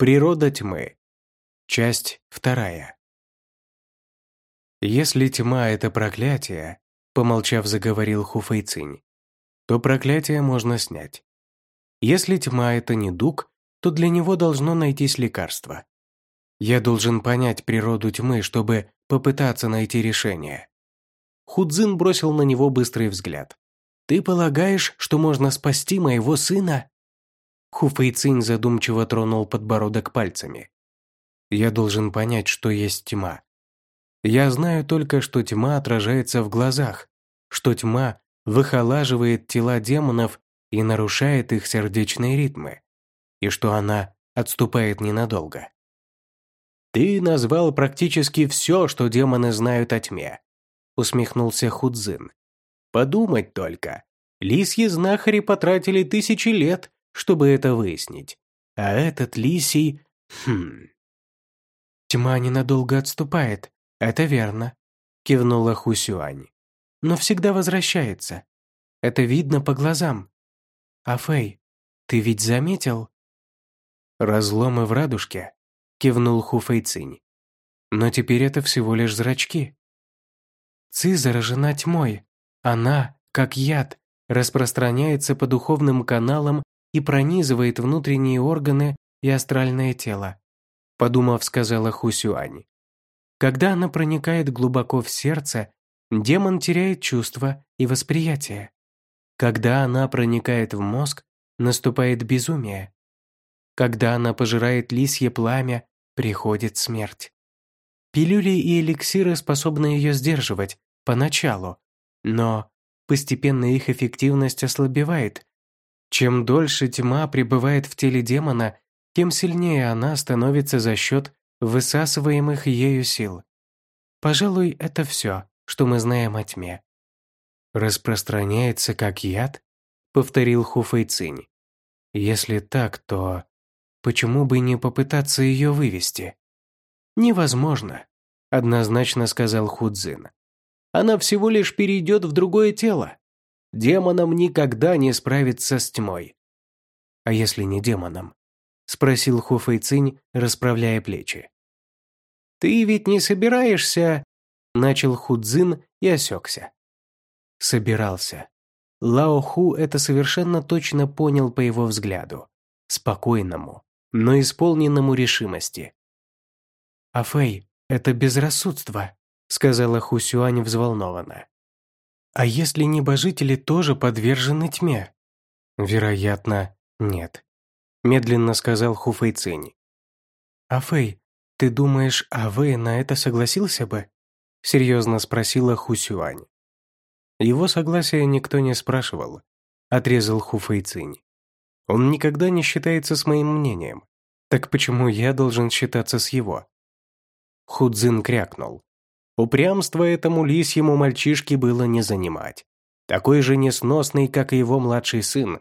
Природа тьмы. Часть вторая. Если тьма — это проклятие, помолчав, заговорил Хуфейцинь, то проклятие можно снять. Если тьма — это недуг, то для него должно найтись лекарство. Я должен понять природу тьмы, чтобы попытаться найти решение. Худзин бросил на него быстрый взгляд. «Ты полагаешь, что можно спасти моего сына?» Хуфэйцинь задумчиво тронул подбородок пальцами. «Я должен понять, что есть тьма. Я знаю только, что тьма отражается в глазах, что тьма выхолаживает тела демонов и нарушает их сердечные ритмы, и что она отступает ненадолго. «Ты назвал практически все, что демоны знают о тьме», усмехнулся Худзин. «Подумать только. Лисьи знахари потратили тысячи лет, чтобы это выяснить. А этот лисий... Хм... «Тьма ненадолго отступает, это верно», — кивнула Хусюань. «Но всегда возвращается. Это видно по глазам. А Фэй, ты ведь заметил?» «Разломы в радужке», — кивнул Хуфэйцинь. «Но теперь это всего лишь зрачки». Ци заражена тьмой. Она, как яд, распространяется по духовным каналам и пронизывает внутренние органы и астральное тело», подумав, сказала Хусюань. Когда она проникает глубоко в сердце, демон теряет чувство и восприятие. Когда она проникает в мозг, наступает безумие. Когда она пожирает лисье пламя, приходит смерть. Пилюли и эликсиры способны ее сдерживать, поначалу, но постепенно их эффективность ослабевает, чем дольше тьма пребывает в теле демона, тем сильнее она становится за счет высасываемых ею сил. Пожалуй, это все, что мы знаем о тьме. «Распространяется как яд?» — повторил Хуфэйцинь. «Если так, то почему бы не попытаться ее вывести?» «Невозможно», — однозначно сказал Худзин. «Она всего лишь перейдет в другое тело. Демонам никогда не справиться с тьмой. А если не демоном? Спросил Хуфэйцинь, расправляя плечи. Ты ведь не собираешься... Начал Худзин и осекся. Собирался. Лао Ху это совершенно точно понял по его взгляду. Спокойному, но исполненному решимости. «А Фэй, это безрассудство», — сказала Хусюань взволнованно. А если небожители тоже подвержены тьме? Вероятно, нет. Медленно сказал Хуфэйцинь. А Фэй, ты думаешь, Авэй на это согласился бы? Серьезно спросила Хусюань. Его согласия никто не спрашивал, отрезал Хуфэйцинь. Он никогда не считается с моим мнением. Так почему я должен считаться с его? Худзин крякнул. Упрямство этому лисьему мальчишке было не занимать. Такой же несносный, как и его младший сын.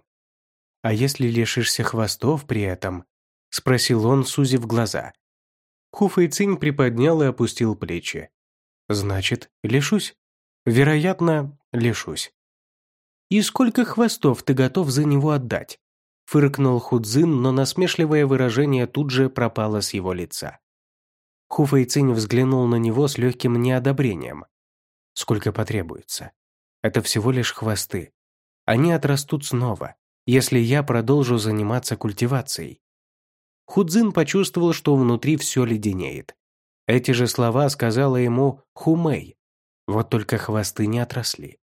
«А если лишишься хвостов при этом?» – спросил он, сузив глаза. Хуфэйцинь приподнял и опустил плечи. «Значит, лишусь? Вероятно, лишусь». «И сколько хвостов ты готов за него отдать?» – фыркнул Худзин, но насмешливое выражение тут же пропало с его лица. Хуфэйцинь взглянул на него с легким неодобрением. Сколько потребуется? Это всего лишь хвосты. Они отрастут снова, если я продолжу заниматься культивацией. Худзин почувствовал, что внутри все леденеет. Эти же слова сказала ему Хумэй. Вот только хвосты не отросли.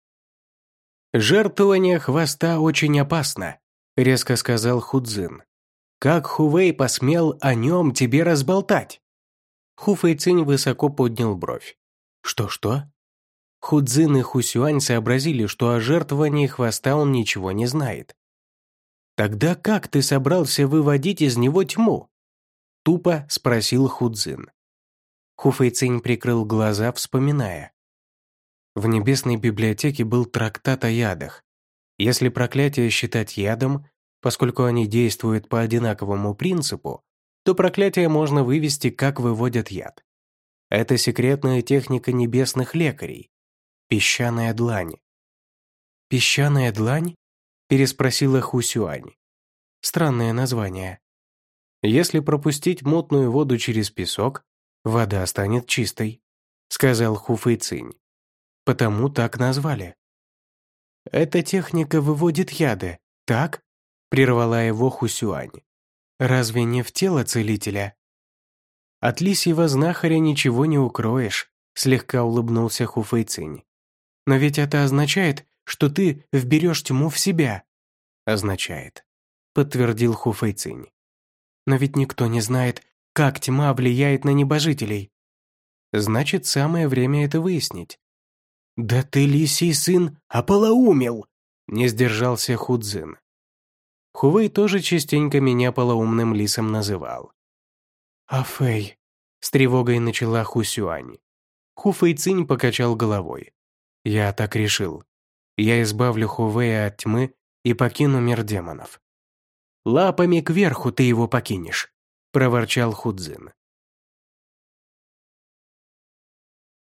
«Жертвование хвоста очень опасно», — резко сказал Худзин. «Как Хувей посмел о нем тебе разболтать?» Хуфэйцинь высоко поднял бровь. «Что-что?» Худзин и Хусюань сообразили, что о жертвовании хвоста он ничего не знает. «Тогда как ты собрался выводить из него тьму?» Тупо спросил Худзин. Хуфэйцинь прикрыл глаза, вспоминая. В небесной библиотеке был трактат о ядах. Если проклятие считать ядом, поскольку они действуют по одинаковому принципу, то проклятие можно вывести, как выводят яд. Это секретная техника небесных лекарей. Песчаная длань. «Песчаная длань?» – переспросила Хусюань. «Странное название». Если пропустить мутную воду через песок, вода станет чистой, сказал Хуфэй Цинь. Потому так назвали. Эта техника выводит яды, так? Прервала его Хусюань. Разве не в тело целителя? От лисьего знахаря ничего не укроешь, слегка улыбнулся Хуфэй Цинь. Но ведь это означает, что ты вберешь тьму в себя. Означает, подтвердил Хуфэй Цинь. Но ведь никто не знает, как тьма влияет на небожителей. Значит, самое время это выяснить. «Да ты, лисий сын, ополоумел!» Не сдержался Худзин. Хувей тоже частенько меня полоумным лисом называл. «А Фэй?» — с тревогой начала Хусюань. Хуфэй Цинь покачал головой. «Я так решил. Я избавлю Хувея от тьмы и покину мир демонов». «Лапами кверху ты его покинешь», — проворчал Худзин.